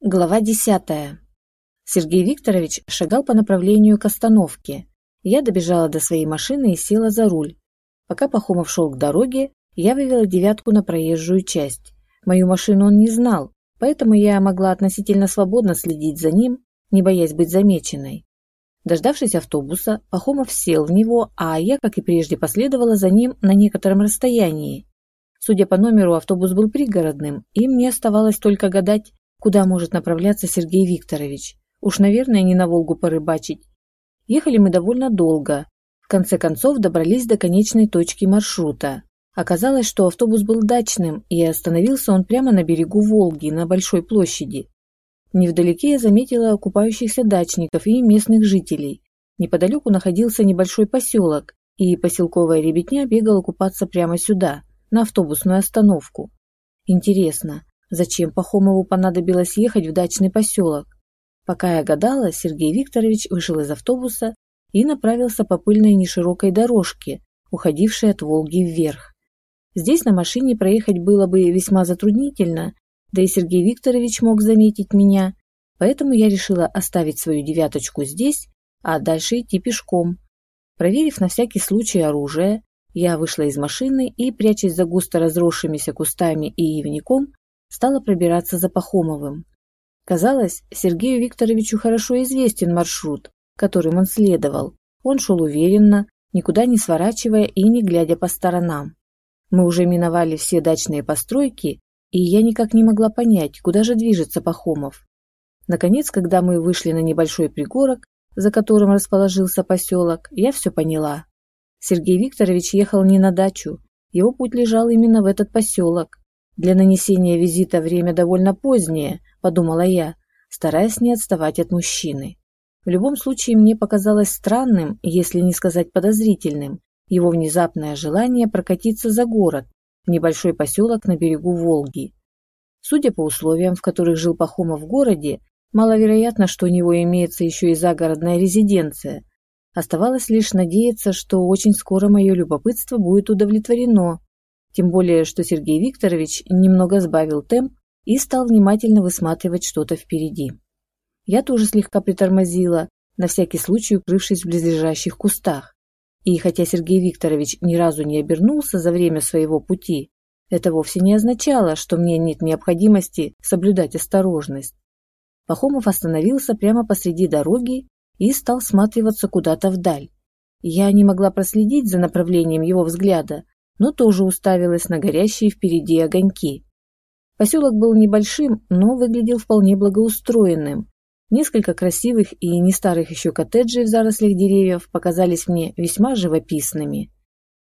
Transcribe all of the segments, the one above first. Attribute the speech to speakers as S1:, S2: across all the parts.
S1: Глава десятая. Сергей Викторович шагал по направлению к остановке. Я добежала до своей машины и села за руль. Пока Пахомов шел к дороге, я вывела девятку на проезжую часть. Мою машину он не знал, поэтому я могла относительно свободно следить за ним, не боясь быть замеченной. Дождавшись автобуса, Пахомов сел в него, а я, как и прежде, последовала за ним на некотором расстоянии. Судя по номеру, автобус был пригородным, и мне оставалось только гадать, Куда может направляться Сергей Викторович? Уж, наверное, не на Волгу порыбачить. Ехали мы довольно долго. В конце концов добрались до конечной точки маршрута. Оказалось, что автобус был дачным, и остановился он прямо на берегу Волги, на Большой площади. Невдалеке я заметила окупающихся дачников и местных жителей. Неподалеку находился небольшой поселок, и поселковая ребятня бегала купаться прямо сюда, на автобусную остановку. Интересно, Зачем Пахомову понадобилось ехать в дачный поселок? Пока я гадала, Сергей Викторович вышел из автобуса и направился по пыльной неширокой дорожке, уходившей от Волги вверх. Здесь на машине проехать было бы весьма затруднительно, да и Сергей Викторович мог заметить меня, поэтому я решила оставить свою девяточку здесь, а дальше идти пешком. Проверив на всякий случай оружие, я вышла из машины и, прячась за густо разросшимися кустами и ивником, стала пробираться за Пахомовым. Казалось, Сергею Викторовичу хорошо известен маршрут, которым он следовал. Он шел уверенно, никуда не сворачивая и не глядя по сторонам. Мы уже миновали все дачные постройки, и я никак не могла понять, куда же движется Пахомов. Наконец, когда мы вышли на небольшой пригорок, за которым расположился поселок, я все поняла. Сергей Викторович ехал не на дачу, его путь лежал именно в этот поселок. Для нанесения визита время довольно позднее, подумала я, стараясь не отставать от мужчины. В любом случае мне показалось странным, если не сказать подозрительным, его внезапное желание прокатиться за город, в небольшой поселок на берегу Волги. Судя по условиям, в которых жил Пахомов в городе, маловероятно, что у него имеется еще и загородная резиденция. Оставалось лишь надеяться, что очень скоро мое любопытство будет удовлетворено, тем более, что Сергей Викторович немного сбавил темп и стал внимательно высматривать что-то впереди. Я тоже слегка притормозила, на всякий случай укрывшись в близлежащих кустах. И хотя Сергей Викторович ни разу не обернулся за время своего пути, это вовсе не означало, что мне нет необходимости соблюдать осторожность. Пахомов остановился прямо посреди дороги и стал всматриваться куда-то вдаль. Я не могла проследить за направлением его взгляда, но тоже уставилась на горящие впереди огоньки. Поселок был небольшим, но выглядел вполне благоустроенным. Несколько красивых и не старых еще коттеджей в зарослях деревьев показались мне весьма живописными.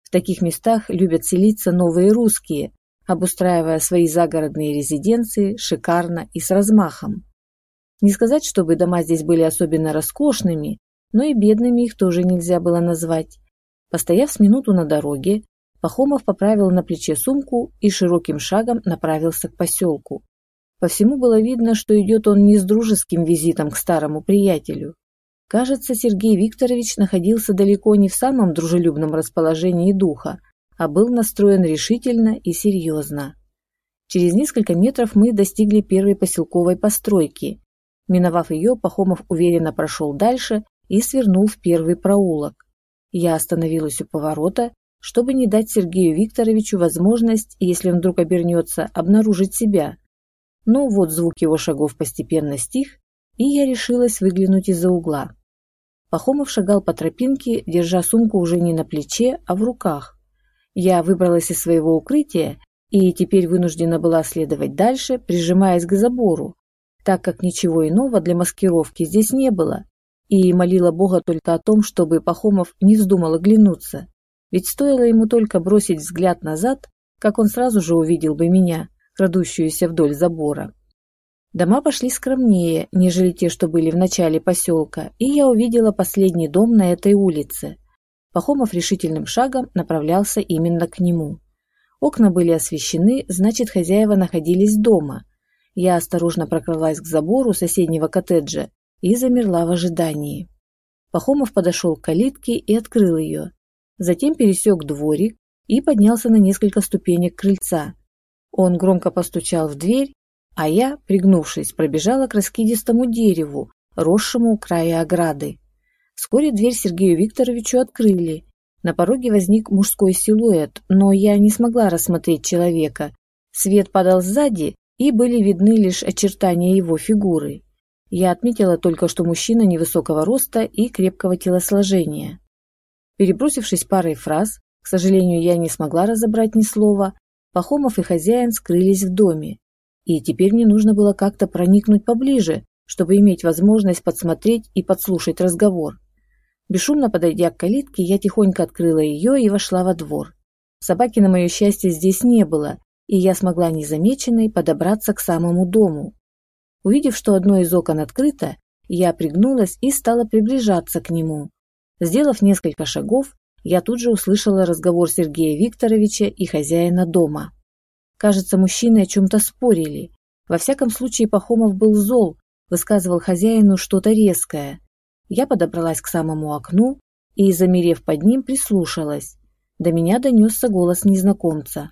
S1: В таких местах любят селиться новые русские, обустраивая свои загородные резиденции шикарно и с размахом. Не сказать, чтобы дома здесь были особенно роскошными, но и бедными их тоже нельзя было назвать. Постояв с минуту на дороге, Пахомов поправил на плече сумку и широким шагом направился к поселку. По всему было видно, что идет он не с дружеским визитом к старому приятелю. Кажется, Сергей Викторович находился далеко не в самом дружелюбном расположении духа, а был настроен решительно и серьезно. Через несколько метров мы достигли первой поселковой постройки. Миновав ее, Пахомов уверенно прошел дальше и свернул в первый проулок. Я остановилась у поворота чтобы не дать Сергею Викторовичу возможность, если он вдруг обернется, обнаружить себя. Но вот звук его шагов постепенно стих, и я решилась выглянуть из-за угла. Пахомов шагал по тропинке, держа сумку уже не на плече, а в руках. Я выбралась из своего укрытия и теперь вынуждена была следовать дальше, прижимаясь к забору, так как ничего иного для маскировки здесь не было, и молила Бога только о том, чтобы Пахомов не вздумал оглянуться. Ведь стоило ему только бросить взгляд назад, как он сразу же увидел бы меня, крадущуюся вдоль забора. Дома пошли скромнее, нежели те, что были в начале поселка, и я увидела последний дом на этой улице. Пахомов решительным шагом направлялся именно к нему. Окна были освещены, значит, хозяева находились дома. Я осторожно прокралась к забору соседнего коттеджа и замерла в ожидании. Пахомов подошел к калитке и открыл ее затем пересек дворик и поднялся на несколько ступенек крыльца. Он громко постучал в дверь, а я, пригнувшись, пробежала к раскидистому дереву, росшему у края ограды. Вскоре дверь Сергею Викторовичу открыли. На пороге возник мужской силуэт, но я не смогла рассмотреть человека. Свет падал сзади, и были видны лишь очертания его фигуры. Я отметила только, что мужчина невысокого роста и крепкого телосложения. Перебросившись парой фраз, к сожалению, я не смогла разобрать ни слова, Пахомов и хозяин скрылись в доме. И теперь мне нужно было как-то проникнуть поближе, чтобы иметь возможность подсмотреть и подслушать разговор. Бесшумно подойдя к калитке, я тихонько открыла ее и вошла во двор. Собаки, на мое счастье, здесь не было, и я смогла незамеченной подобраться к самому дому. Увидев, что одно из окон открыто, я пригнулась и стала приближаться к нему. Сделав несколько шагов, я тут же услышала разговор Сергея Викторовича и хозяина дома. Кажется, мужчины о чем-то спорили. Во всяком случае, Пахомов был зол, высказывал хозяину что-то резкое. Я подобралась к самому окну и, замерев под ним, прислушалась. До меня донесся голос незнакомца.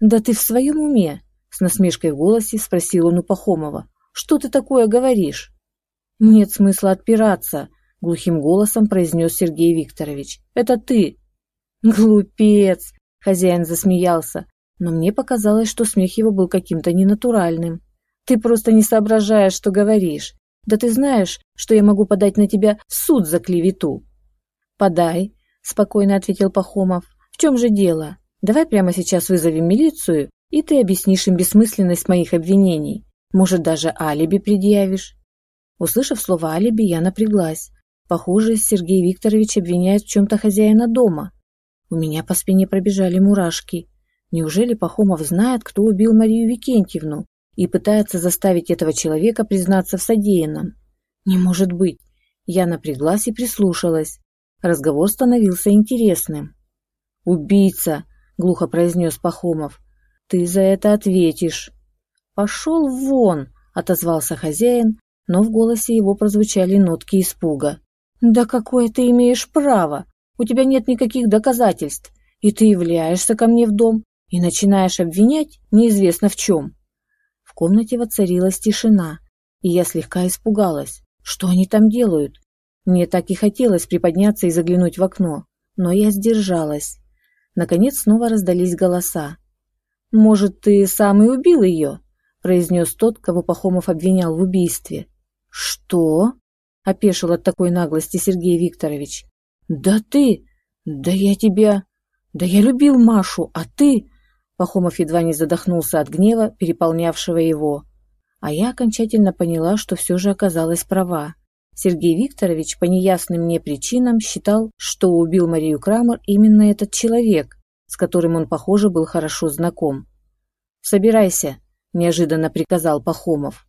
S1: «Да ты в своем уме?» – с насмешкой в голосе спросил он у Пахомова. «Что ты такое говоришь?» «Нет смысла отпираться», – глухим голосом произнес Сергей Викторович. «Это ты». «Глупец!» – хозяин засмеялся, но мне показалось, что смех его был каким-то ненатуральным. «Ты просто не соображаешь, что говоришь. Да ты знаешь, что я могу подать на тебя в суд за клевету?» «Подай», – спокойно ответил Пахомов. «В чем же дело? Давай прямо сейчас вызовем милицию, и ты объяснишь им бессмысленность моих обвинений. Может, даже алиби предъявишь». Услышав слово «алиби», я напряглась. Похоже, Сергей Викторович обвиняет в чем-то хозяина дома. У меня по спине пробежали мурашки. Неужели Пахомов знает, кто убил Марию Викентьевну? и пытается заставить этого человека признаться в содеянном. Не может быть. Я напряглась и прислушалась. Разговор становился интересным. «Убийца!» — глухо произнес Пахомов. «Ты за это ответишь». «Пошел вон!» — отозвался хозяин, но в голосе его прозвучали нотки испуга. «Да какое ты имеешь право? У тебя нет никаких доказательств, и ты являешься ко мне в дом и начинаешь обвинять неизвестно в чем» комнате воцарилась тишина, и я слегка испугалась. Что они там делают? Мне так и хотелось приподняться и заглянуть в окно, но я сдержалась. Наконец снова раздались голоса. «Может, ты сам и убил ее?» – произнес тот, кого Пахомов обвинял в убийстве. «Что?» – опешил от такой наглости Сергей Викторович. «Да ты! Да я тебя! Да я любил Машу, а ты...» Пахомов едва не задохнулся от гнева, переполнявшего его. А я окончательно поняла, что все же оказалась права. Сергей Викторович по неясным мне причинам считал, что убил Марию Крамер именно этот человек, с которым он, похоже, был хорошо знаком. «Собирайся», – неожиданно приказал Пахомов.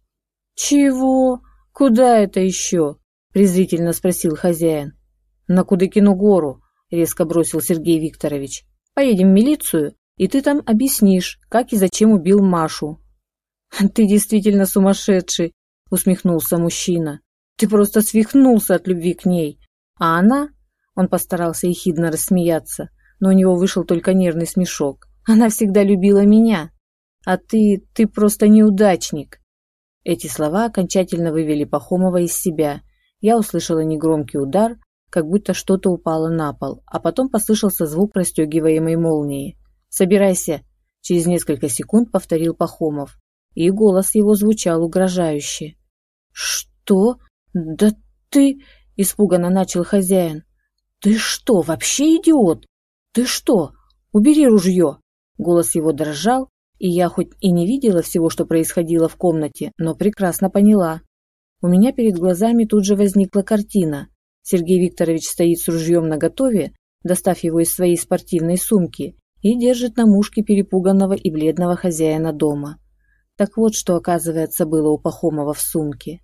S1: «Чего? Куда это еще?» – презрительно спросил хозяин. «На Кудыкину гору», – резко бросил Сергей Викторович. «Поедем в милицию, и ты там объяснишь, как и зачем убил Машу». «Ты действительно сумасшедший», — усмехнулся мужчина. «Ты просто свихнулся от любви к ней. А она...» Он постарался ехидно рассмеяться, но у него вышел только нервный смешок. «Она всегда любила меня. А ты... ты просто неудачник». Эти слова окончательно вывели Пахомова из себя. Я услышала негромкий удар, как будто что-то упало на пол, а потом послышался звук расстегиваемой молнии. «Собирайся!» – через несколько секунд повторил Пахомов, и голос его звучал угрожающе. «Что? Да ты...» – испуганно начал хозяин. «Ты что, вообще идиот? Ты что? Убери ружье!» Голос его дрожал, и я хоть и не видела всего, что происходило в комнате, но прекрасно поняла. У меня перед глазами тут же возникла картина. Сергей Викторович стоит с ружьем наготове, достав его из своей спортивной сумки, и держит на мушке перепуганного и бледного хозяина дома. Так вот, что, оказывается, было у Пахомова в сумке.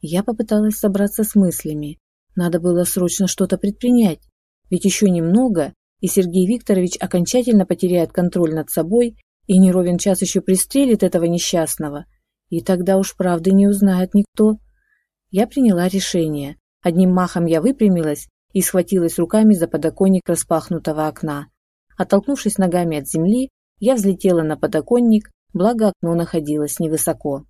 S1: Я попыталась собраться с мыслями. Надо было срочно что-то предпринять, ведь еще немного, и Сергей Викторович окончательно потеряет контроль над собой и не ровен час еще пристрелит этого несчастного, и тогда уж правды не узнает никто. Я приняла решение. Одним махом я выпрямилась и схватилась руками за подоконник распахнутого окна. Оттолкнувшись ногами от земли, я взлетела на подоконник благо окно находилось невысоко.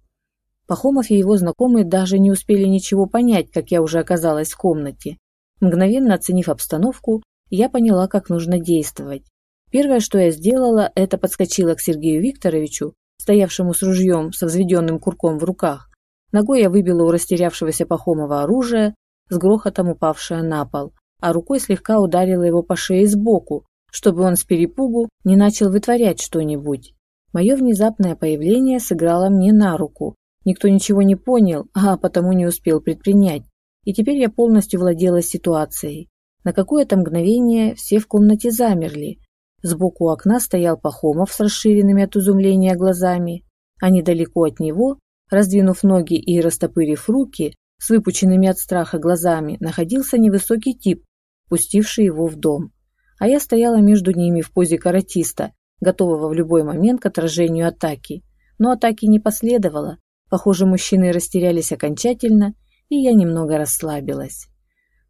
S1: Пахомов и его знакомые даже не успели ничего понять, как я уже оказалась в комнате. Мгновенно оценив обстановку, я поняла, как нужно действовать. Первое, что я сделала, это подскочила к Сергею Викторовичу, стоявшему с ружьем со взведенным курком в руках. Ногой я выбила у растерявшегося Пахомова оружие, с грохотом упавшее на пол, а рукой слегка ударила его по шее сбоку, чтобы он с перепугу не начал вытворять что-нибудь. Мое внезапное появление сыграло мне на руку. Никто ничего не понял, а потому не успел предпринять. И теперь я полностью владела ситуацией. На какое-то мгновение все в комнате замерли. Сбоку окна стоял Пахомов с расширенными от изумления глазами, а недалеко от него, раздвинув ноги и растопырив руки, с выпученными от страха глазами, находился невысокий тип, пустивший его в дом а я стояла между ними в позе каратиста, готового в любой момент к отражению атаки. Но атаки не последовало. Похоже, мужчины растерялись окончательно, и я немного расслабилась.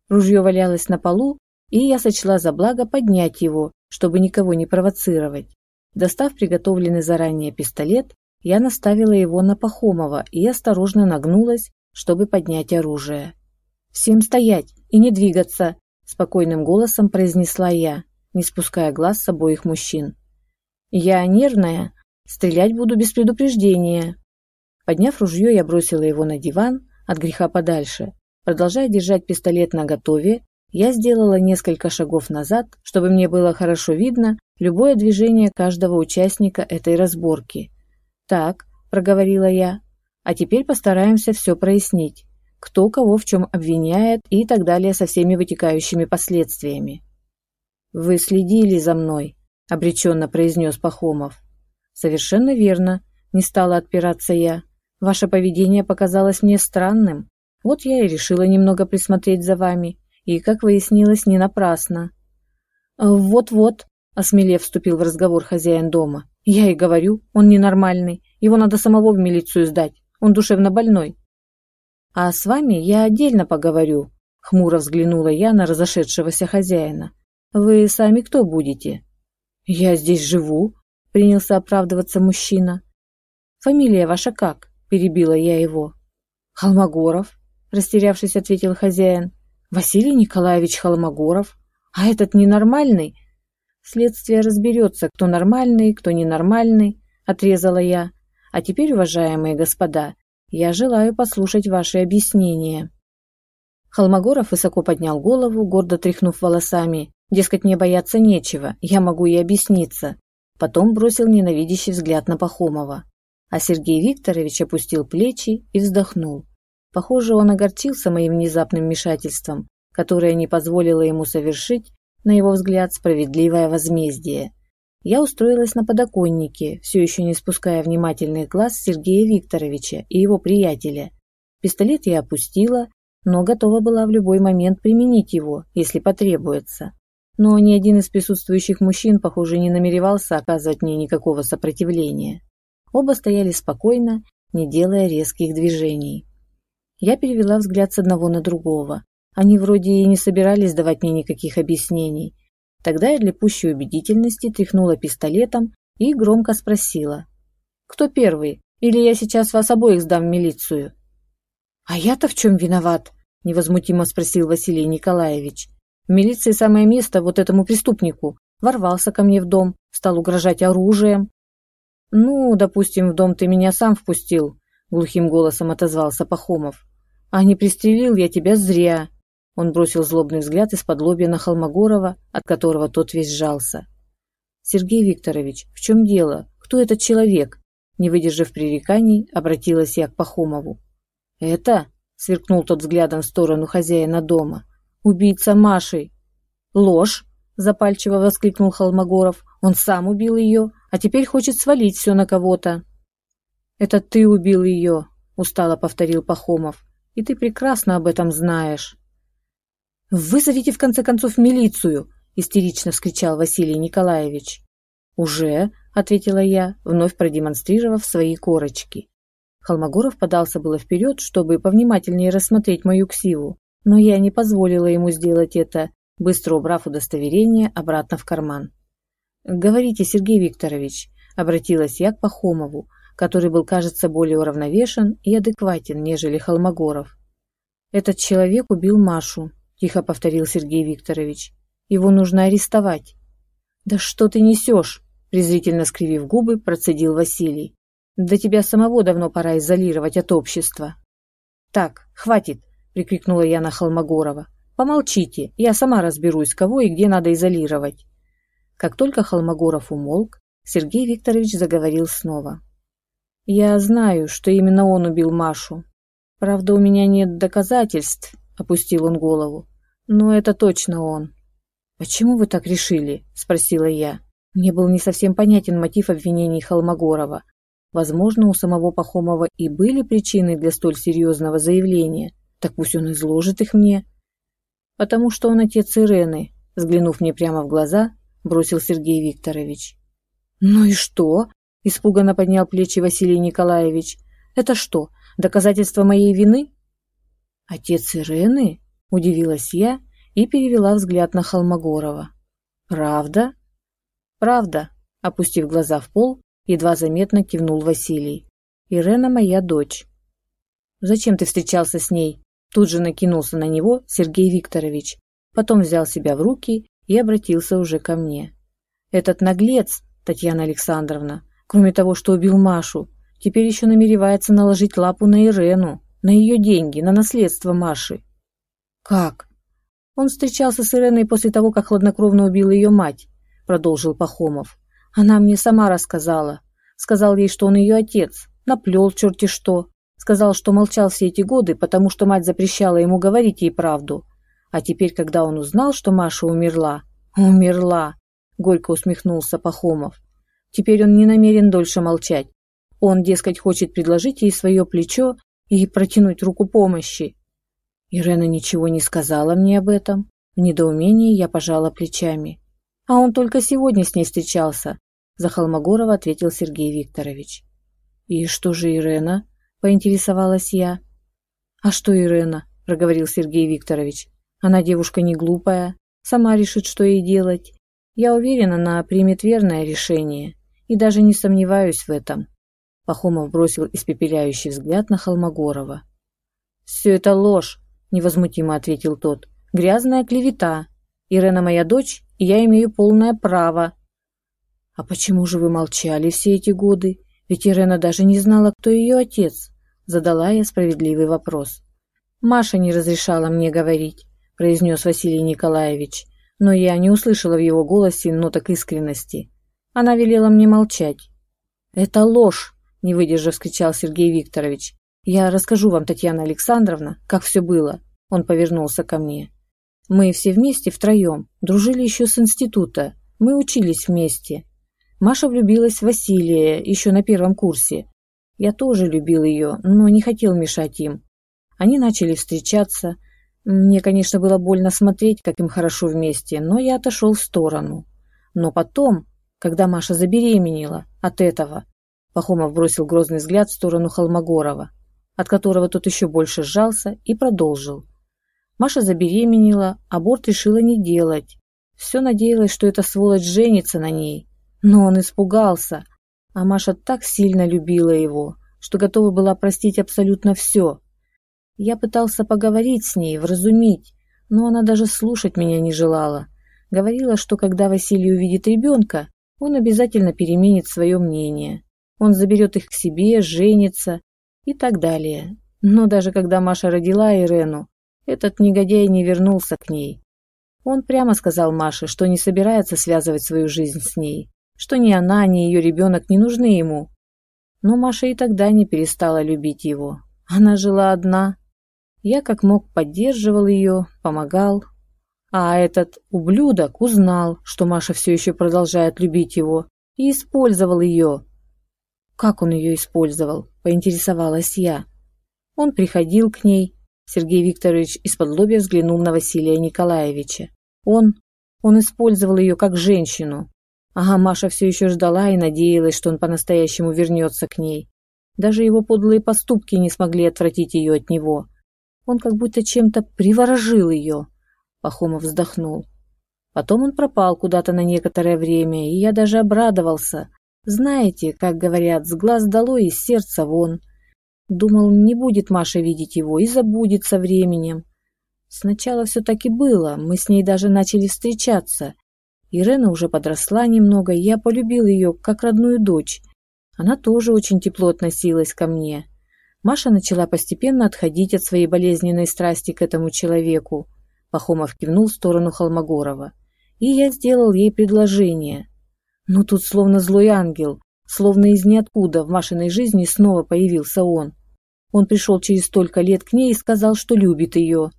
S1: Ружье валялось на полу, и я сочла за благо поднять его, чтобы никого не провоцировать. Достав приготовленный заранее пистолет, я наставила его на Пахомова и осторожно нагнулась, чтобы поднять оружие. «Всем стоять и не двигаться!» спокойным голосом произнесла я, не спуская глаз с обоих мужчин. Я нервная, стрелять буду без предупреждения. Подняв ружье, я бросила его на диван от греха подальше. Продолжая держать пистолет наготове, я сделала несколько шагов назад, чтобы мне было хорошо видно любое движение каждого участника этой разборки. «Так», — проговорила я, — «а теперь постараемся все прояснить кто кого в чем обвиняет и так далее со всеми вытекающими последствиями. «Вы следили за мной», — обреченно произнес Пахомов. «Совершенно верно», — не стала отпираться я. «Ваше поведение показалось мне странным. Вот я и решила немного присмотреть за вами, и, как выяснилось, не напрасно». «Вот-вот», — осмелев вступил в разговор хозяин дома. «Я и говорю, он ненормальный, его надо самого в милицию сдать, он душевно больной». А с вами я отдельно поговорю, хмуро взглянула я на разошедшегося хозяина. Вы сами кто будете? Я здесь живу, принялся оправдываться мужчина. Фамилия ваша как? перебила я его. Холмогоров, растерявшись, ответил хозяин. Василий Николаевич Холмогоров. А этот ненормальный? Следствие разберется, кто нормальный, кто ненормальный, отрезала я. А теперь, уважаемые господа, я желаю послушать ваши объяснения. Холмогоров высоко поднял голову, гордо тряхнув волосами. Дескать, мне бояться нечего, я могу и объясниться. Потом бросил ненавидящий взгляд на Пахомова. А Сергей Викторович опустил плечи и вздохнул. Похоже, он огорчился моим внезапным вмешательством, которое не позволило ему совершить, на его взгляд, справедливое возмездие. Я устроилась на подоконнике, все еще не спуская внимательный глаз Сергея Викторовича и его приятеля. Пистолет я опустила, но готова была в любой момент применить его, если потребуется. Но ни один из присутствующих мужчин, похоже, не намеревался оказывать мне никакого сопротивления. Оба стояли спокойно, не делая резких движений. Я перевела взгляд с одного на другого. Они вроде и не собирались давать мне никаких объяснений, Тогда я для пущей убедительности тряхнула пистолетом и громко спросила. «Кто первый? Или я сейчас вас обоих сдам в милицию?» «А я-то в чем виноват?» – невозмутимо спросил Василий Николаевич. «В милиции самое место вот этому преступнику. Ворвался ко мне в дом, стал угрожать оружием». «Ну, допустим, в дом ты меня сам впустил», – глухим голосом отозвался Пахомов. «А не пристрелил я тебя зря. Он бросил злобный взгляд из-под лобья на Холмогорова, от которого тот весь сжался. «Сергей Викторович, в чем дело? Кто этот человек?» Не выдержав пререканий, обратилась я к Пахомову. «Это?» — сверкнул тот взглядом в сторону хозяина дома. «Убийца Маши!» «Ложь!» — запальчиво воскликнул Холмогоров. «Он сам убил ее, а теперь хочет свалить все на кого-то». «Это ты убил ее!» — устало повторил Пахомов. «И ты прекрасно об этом знаешь». «Вызовите, в конце концов, милицию!» – истерично вскричал Василий Николаевич. «Уже?» – ответила я, вновь продемонстрировав свои корочки. Холмогоров подался было вперед, чтобы повнимательнее рассмотреть мою ксиву, но я не позволила ему сделать это, быстро убрав удостоверение обратно в карман. «Говорите, Сергей Викторович, Обратилась я к Пахомову, который был, кажется, более уравновешен и адекватен, нежели Холмогоров. «Этот человек убил Машу», – тихо повторил Сергей Викторович. «Его нужно арестовать». «Да что ты несешь?» – презрительно скривив губы, процедил Василий. «Да тебя самого давно пора изолировать от общества». «Так, хватит!» – прикрикнула я на Холмогорова. «Помолчите, я сама разберусь, кого и где надо изолировать». Как только Холмогоров умолк, Сергей Викторович заговорил снова. «Я знаю, что именно он убил Машу. Правда, у меня нет доказательств», — опустил он голову. «Но это точно он». «Почему вы так решили?» — спросила я. Мне был не совсем понятен мотив обвинений Холмогорова. Возможно, у самого Пахомова и были причины для столь серьезного заявления. Так пусть он изложит их мне. «Потому что он отец Ирены», — взглянув мне прямо в глаза, бросил Сергей Викторович. «Ну и что?» – испуганно поднял плечи Василий Николаевич. «Это что, доказательство моей вины?» «Отец Ирены?» – удивилась я и перевела взгляд на Холмогорова. «Правда?» «Правда», – опустив глаза в пол, едва заметно кивнул Василий. «Ирена моя дочь». «Зачем ты встречался с ней?» Тут же накинулся на него Сергей Викторович, потом взял себя в руки и обратился уже ко мне. «Этот наглец Татьяна Александровна, кроме того, что убил Машу, теперь еще намеревается наложить лапу на Ирену, на ее деньги, на наследство Маши. Как? Он встречался с Иреной после того, как хладнокровно убил ее мать, продолжил Пахомов. Она мне сама рассказала. Сказал ей, что он ее отец, наплел черти что. Сказал, что молчал все эти годы, потому что мать запрещала ему говорить ей правду. А теперь, когда он узнал, что Маша умерла, умерла, горько усмехнулся Пахомов. Теперь он не намерен дольше молчать. Он, дескать, хочет предложить ей свое плечо и протянуть руку помощи. Ирена ничего не сказала мне об этом. В недоумении я пожала плечами. А он только сегодня с ней встречался, за Холмогорова ответил Сергей Викторович. И что же Ирена? поинтересовалась я. А что Ирена? проговорил Сергей Викторович. Она девушка не глупая, сама решит, что ей делать. Я уверена, она примет верное решение и даже не сомневаюсь в этом. Пахомов бросил испепеляющий взгляд на Холмогорова. «Все это ложь», – невозмутимо ответил тот. «Грязная клевета. Ирена моя дочь, и я имею полное право». «А почему же вы молчали все эти годы? Ведь Ирена даже не знала, кто ее отец», – задала я справедливый вопрос. «Маша не разрешала мне говорить», – произнес Василий Николаевич но я не услышала в его голосе ноток искренности. Она велела мне молчать. «Это ложь!» – не выдержав, вскричал Сергей Викторович. «Я расскажу вам, Татьяна Александровна, как все было». Он повернулся ко мне. «Мы все вместе, втроем, дружили еще с института. Мы учились вместе. Маша влюбилась в Василия еще на первом курсе. Я тоже любил ее, но не хотел мешать им. Они начали встречаться – мне, конечно, было больно смотреть, как им хорошо вместе, но я отошел в сторону. Но потом, когда Маша забеременела от этого, Пахомов бросил грозный взгляд в сторону Холмогорова, от которого тот еще больше сжался и продолжил. Маша забеременела, аборт решила не делать. Все надеялась, что эта сволочь женится на ней. Но он испугался, а Маша так сильно любила его, что готова была простить абсолютно все, я пытался поговорить с ней, вразумить, но она даже слушать меня не желала. Говорила, что когда Василий увидит ребенка, он обязательно переменит свое мнение. Он заберет их к себе, женится и так далее. Но даже когда Маша родила Ирену, этот негодяй не вернулся к ней. Он прямо сказал Маше, что не собирается связывать свою жизнь с ней, что ни она, ни ее ребенок не нужны ему. Но Маша и тогда не перестала любить его. Она жила одна, я как мог поддерживал ее, помогал. А этот ублюдок узнал, что Маша все еще продолжает любить его, и использовал ее. Как он ее использовал, поинтересовалась я. Он приходил к ней. Сергей Викторович из-под лобья взглянул на Василия Николаевича. Он... он использовал ее как женщину. Ага, Маша все еще ждала и надеялась, что он по-настоящему вернется к ней. Даже его подлые поступки не смогли отвратить ее от него. Он как будто чем-то приворожил ее. Пахомов вздохнул. Потом он пропал куда-то на некоторое время, и я даже обрадовался. Знаете, как говорят, с глаз долой и сердца вон. Думал, не будет Маша видеть его и забудет со временем. Сначала все так и было, мы с ней даже начали встречаться. Ирена уже подросла немного, я полюбил ее как родную дочь. Она тоже очень тепло относилась ко мне. Маша начала постепенно отходить от своей болезненной страсти к этому человеку. Пахомов кивнул в сторону Холмогорова. И я сделал ей предложение. Но тут словно злой ангел, словно из ниоткуда в Машиной жизни снова появился он. Он пришел через столько лет к ней и сказал, что любит ее.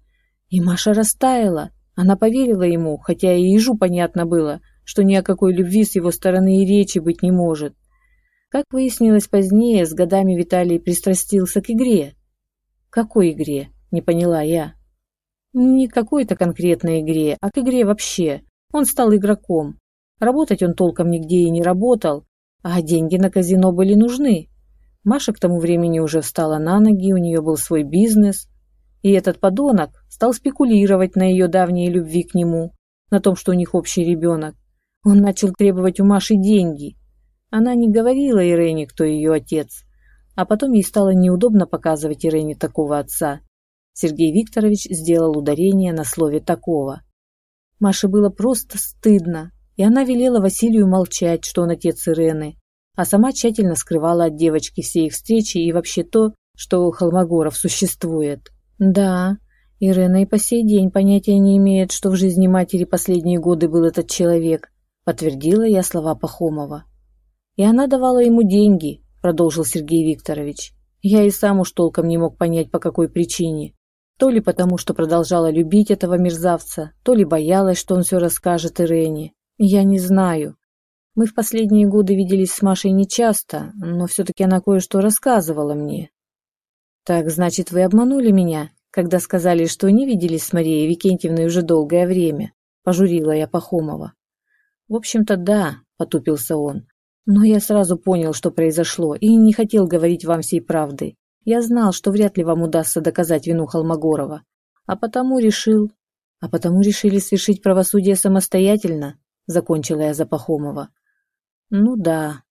S1: И Маша растаяла. Она поверила ему, хотя и ежу понятно было, что ни о какой любви с его стороны и речи быть не может. Как выяснилось позднее, с годами Виталий пристрастился к игре. Какой игре? Не поняла я. Не какой-то конкретной игре, а к игре вообще. Он стал игроком. Работать он толком нигде и не работал, а деньги на казино были нужны. Маша к тому времени уже встала на ноги, у нее был свой бизнес. И этот подонок стал спекулировать на ее давней любви к нему, на том, что у них общий ребенок. Он начал требовать у Маши деньги. Она не говорила Ирене, кто ее отец, а потом ей стало неудобно показывать Ирене такого отца. Сергей Викторович сделал ударение на слове «такого». Маше было просто стыдно, и она велела Василию молчать, что он отец Ирены, а сама тщательно скрывала от девочки все их встречи и вообще то, что Холмогоров существует. Да, Ирена и по сей день понятия не имеет, что в жизни матери последние годы был этот человек, подтвердила я слова Пахомова. И она давала ему деньги, продолжил Сергей Викторович. Я и сам уж толком не мог понять, по какой причине. То ли потому, что продолжала любить этого мерзавца, то ли боялась, что он все расскажет Ирене. Я не знаю. Мы в последние годы виделись с Машей нечасто, но все-таки она кое-что рассказывала мне. «Так, значит, вы обманули меня, когда сказали, что не виделись с Марией Викентьевной уже долгое время?» – пожурила я Пахомова. «В общем-то, да», – потупился он. «Но я сразу понял, что произошло, и не хотел говорить вам всей правды. Я знал, что вряд ли вам удастся доказать вину Холмогорова. А потому решил... А потому решили свершить правосудие самостоятельно?» – закончила я за Пахомова. «Ну да.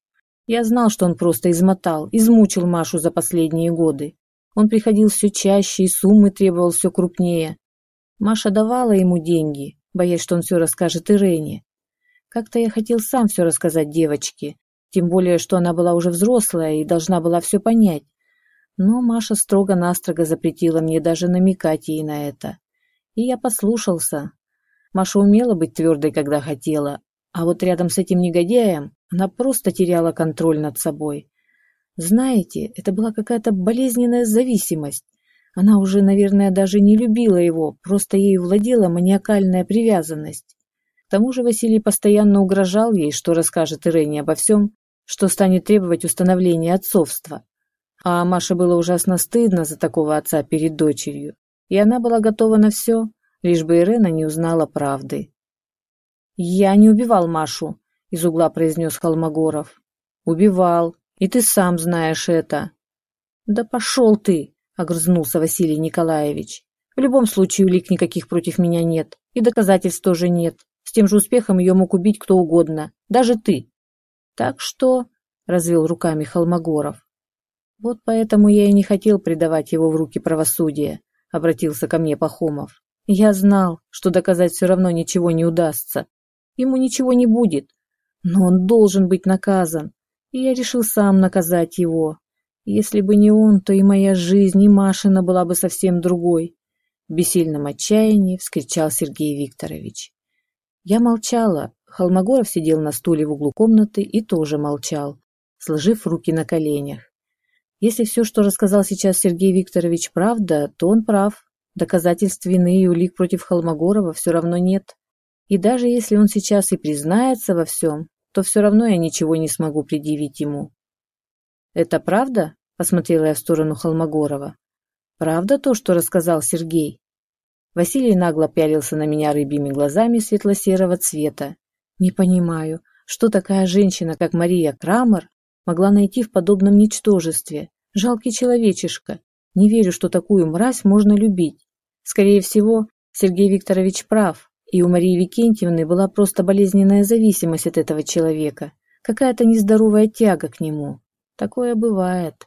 S1: Я знал, что он просто измотал, измучил Машу за последние годы. Он приходил все чаще и суммы требовал все крупнее. Маша давала ему деньги, боясь, что он все расскажет Ирене. Как-то я хотел сам все рассказать девочке, тем более, что она была уже взрослая и должна была все понять. Но Маша строго-настрого запретила мне даже намекать ей на это. И я послушался. Маша умела быть твердой, когда хотела, а вот рядом с этим негодяем она просто теряла контроль над собой. Знаете, это была какая-то болезненная зависимость. Она уже, наверное, даже не любила его, просто ей владела маниакальная привязанность. К тому же Василий постоянно угрожал ей, что расскажет Ирене обо всем, что станет требовать установления отцовства. А Маше было ужасно стыдно за такого отца перед дочерью, и она была готова на все, лишь бы Ирена не узнала правды. «Я не убивал Машу», — из угла произнес Холмогоров. «Убивал, и ты сам знаешь это. Да пошел ты, огрызнулся Василий Николаевич. В любом случае улик никаких против меня нет, и доказательств тоже нет. С тем же успехом ее мог убить кто угодно, даже ты. Так что, развел руками Холмогоров. Вот поэтому я и не хотел предавать его в руки правосудия, обратился ко мне Пахомов. Я знал, что доказать все равно ничего не удастся. Ему ничего не будет, но он должен быть наказан и я решил сам наказать его. Если бы не он, то и моя жизнь, и Машина была бы совсем другой. В бессильном отчаянии вскричал Сергей Викторович. Я молчала. Холмогоров сидел на стуле в углу комнаты и тоже молчал, сложив руки на коленях. Если все, что рассказал сейчас Сергей Викторович, правда, то он прав. Доказательств вины и улик против Холмогорова все равно нет. И даже если он сейчас и признается во всем, то все равно я ничего не смогу предъявить ему. «Это правда?» – посмотрела я в сторону Холмогорова. «Правда то, что рассказал Сергей?» Василий нагло пялился на меня рыбьими глазами светло-серого цвета. «Не понимаю, что такая женщина, как Мария Крамер, могла найти в подобном ничтожестве? Жалкий человечишка. Не верю, что такую мразь можно любить. Скорее всего, Сергей Викторович прав. И у Марии Викентьевны была просто болезненная зависимость от этого человека, Какая-то нездоровая тяга к нему. Такое бывает.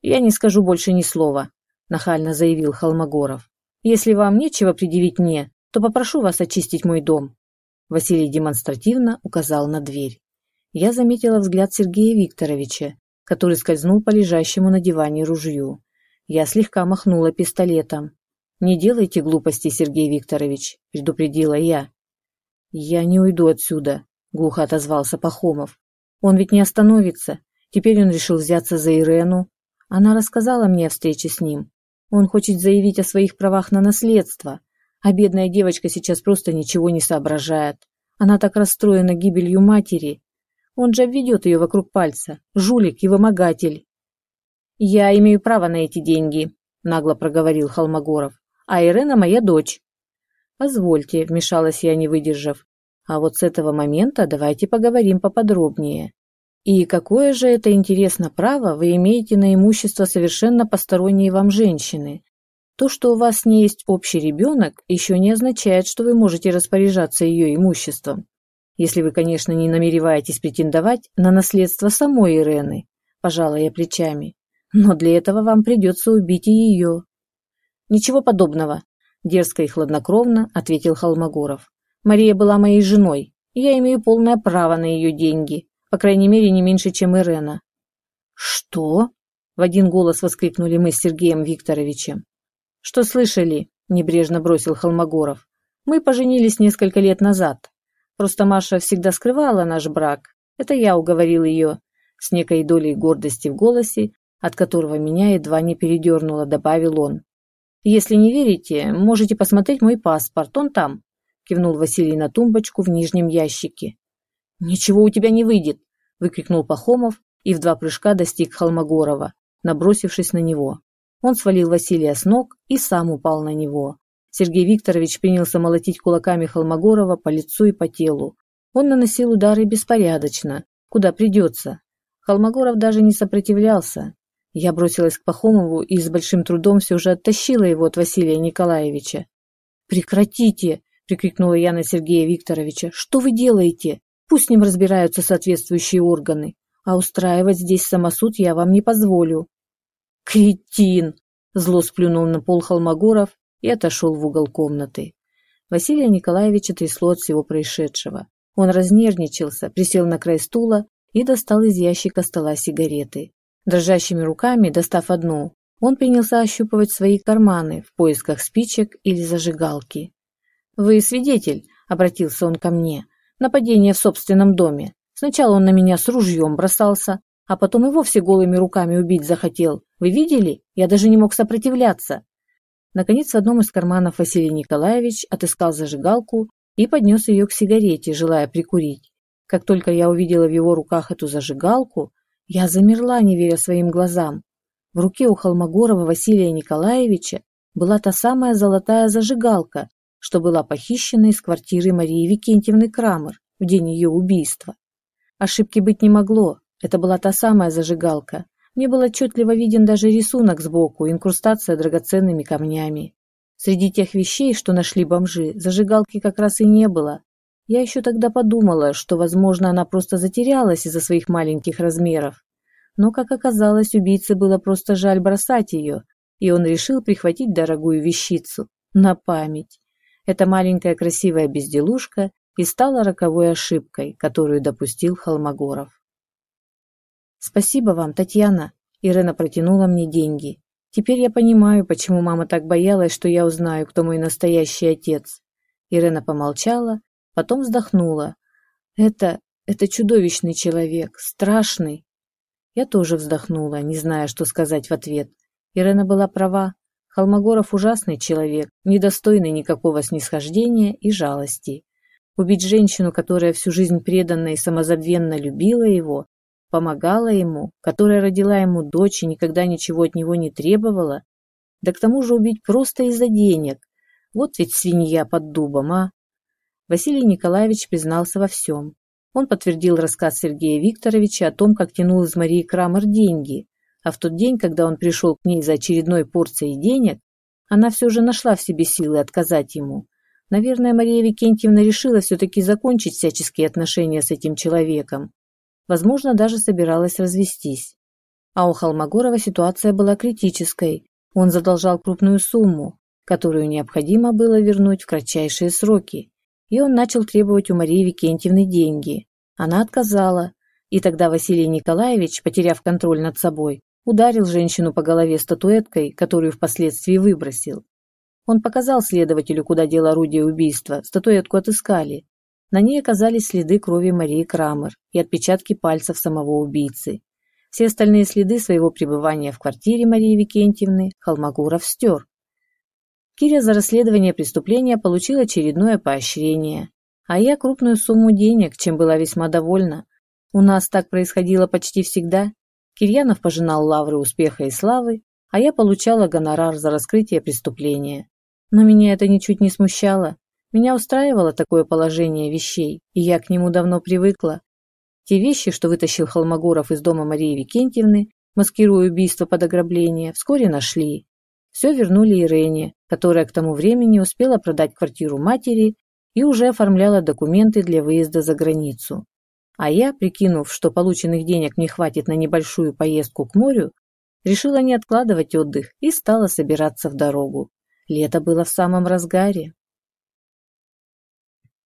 S1: «Я не скажу больше ни слова», — нахально заявил Холмогоров. «Если вам нечего предъявить мне, то попрошу вас очистить мой дом». Василий демонстративно указал на дверь. Я заметила взгляд Сергея Викторовича, который скользнул по лежащему на диване ружью. Я слегка махнула пистолетом. «Не делайте глупости, Сергей Викторович», — предупредила я. «Я не уйду отсюда», — глухо отозвался Пахомов. «Он ведь не остановится. Теперь он решил взяться за Ирену. Она рассказала мне о встрече с ним. Он хочет заявить о своих правах на наследство. А бедная девочка сейчас просто ничего не соображает. Она так расстроена гибелью матери. Он же обведет ее вокруг пальца. Жулик и вымогатель. «Я имею право на эти деньги», – нагло проговорил Холмогоров. «А Ирена моя дочь». «Позвольте», – вмешалась я, не выдержав. «А вот с этого момента давайте поговорим поподробнее. И какое же это, интересно, право вы имеете на имущество совершенно посторонней вам женщины? То, что у вас не есть общий ребенок, еще не означает, что вы можете распоряжаться ее имуществом. Если вы, конечно, не намереваетесь претендовать на наследство самой Ирены, пожала я плечами. Но для этого вам придется убить и ее. Ничего подобного, дерзко и хладнокровно ответил Холмогоров. Мария была моей женой, и я имею полное право на ее деньги, по крайней мере, не меньше, чем Ирена. Что? В один голос воскликнули мы с Сергеем Викторовичем. Что слышали? Небрежно бросил Холмогоров. Мы поженились несколько лет назад. Просто Маша всегда скрывала наш брак. Это я уговорил ее. С некой долей гордости в голосе от которого меня едва не передернуло, добавил он. «Если не верите, можете посмотреть мой паспорт, он там», кивнул Василий на тумбочку в нижнем ящике. «Ничего у тебя не выйдет!» выкрикнул Пахомов и в два прыжка достиг Холмогорова, набросившись на него. Он свалил Василия с ног и сам упал на него. Сергей Викторович принялся молотить кулаками Холмогорова по лицу и по телу. Он наносил удары беспорядочно, куда придется. Холмогоров даже не сопротивлялся. Я бросилась к Пахомову и с большим трудом все же оттащила его от Василия Николаевича. «Прекратите!» – прикрикнула я на Сергея Викторовича. «Что вы делаете? Пусть с ним разбираются соответствующие органы, а устраивать здесь самосуд я вам не позволю». «Кретин!» – зло сплюнул на пол Холмогоров и отошел в угол комнаты. Василия Николаевича трясло от всего происшедшего. Он разнервничался, присел на край стула и достал из ящика стола сигареты. Дрожащими руками, достав одну, он принялся ощупывать свои карманы в поисках спичек или зажигалки. «Вы свидетель», — обратился он ко мне, — «нападение в собственном доме. Сначала он на меня с ружьем бросался, а потом и вовсе голыми руками убить захотел. Вы видели? Я даже не мог сопротивляться». Наконец, в одном из карманов Василий Николаевич отыскал зажигалку и поднес ее к сигарете, желая прикурить. Как только я увидела в его руках эту зажигалку, я замерла, не веря своим глазам. В руке у Холмогорова Василия Николаевича была та самая золотая зажигалка, что была похищена из квартиры Марии Викентьевны Крамер в день ее убийства. Ошибки быть не могло, это была та самая зажигалка. Мне был отчетливо виден даже рисунок сбоку, инкрустация драгоценными камнями. Среди тех вещей, что нашли бомжи, зажигалки как раз и не было, я еще тогда подумала, что, возможно, она просто затерялась из-за своих маленьких размеров. Но, как оказалось, убийце было просто жаль бросать ее, и он решил прихватить дорогую вещицу на память. Эта маленькая красивая безделушка и стала роковой ошибкой, которую допустил Холмогоров. «Спасибо вам, Татьяна», — Ирена протянула мне деньги. «Теперь я понимаю, почему мама так боялась, что я узнаю, кто мой настоящий отец». Ирена помолчала, Потом вздохнула. Это... это чудовищный человек, страшный. Я тоже вздохнула, не зная, что сказать в ответ. Ирена была права. Холмогоров ужасный человек, недостойный никакого снисхождения и жалости. Убить женщину, которая всю жизнь преданно и самозабвенно любила его, помогала ему, которая родила ему дочь и никогда ничего от него не требовала, да к тому же убить просто из-за денег. Вот ведь свинья под дубом, а? Василий Николаевич признался во всем. Он подтвердил рассказ Сергея Викторовича о том, как тянул из Марии Крамер деньги, а в тот день, когда он пришел к ней за очередной порцией денег, она все же нашла в себе силы отказать ему. Наверное, Мария Викентьевна решила все-таки закончить всяческие отношения с этим человеком. возможно, даже собиралась развестись. А у Холмогорова ситуация была критической. Он задолжал крупную сумму, которую необходимо было вернуть в кратчайшие сроки. И он начал требовать у Марии Викентьевны деньги. Она отказала, и тогда Василий Николаевич, потеряв контроль над собой, ударил женщину по голове статуэткой, которую впоследствии выбросил. Он показал следователю, куда дело орудие убийства, статуэтку отыскали. На ней оказались следы крови Марии Крамер и отпечатки пальцев самого убийцы. Все остальные следы своего пребывания в квартире Марии Викентьевны Холмогоров стер. Киря за расследование преступления получил очередное поощрение, а я крупную сумму денег, чем была весьма довольна. У нас так происходило почти всегда. Кирьянов пожинал лавры успеха и славы, а я получала гонорар за раскрытие преступления. Но меня это ничуть не смущало. Меня устраивало такое положение вещей, и я к нему давно привыкла. Те вещи, что вытащил Холмогоров из дома Марии Викентьевны, маскируя убийство под ограбление, вскоре нашли. Все вернули Ирене, которая к тому времени успела продать квартиру матери и уже оформляла документы для выезда за границу. А я, прикинув, что полученных денег не хватит на небольшую поездку к морю, решила не откладывать отдых и стала собираться в дорогу. Лето было в самом разгаре.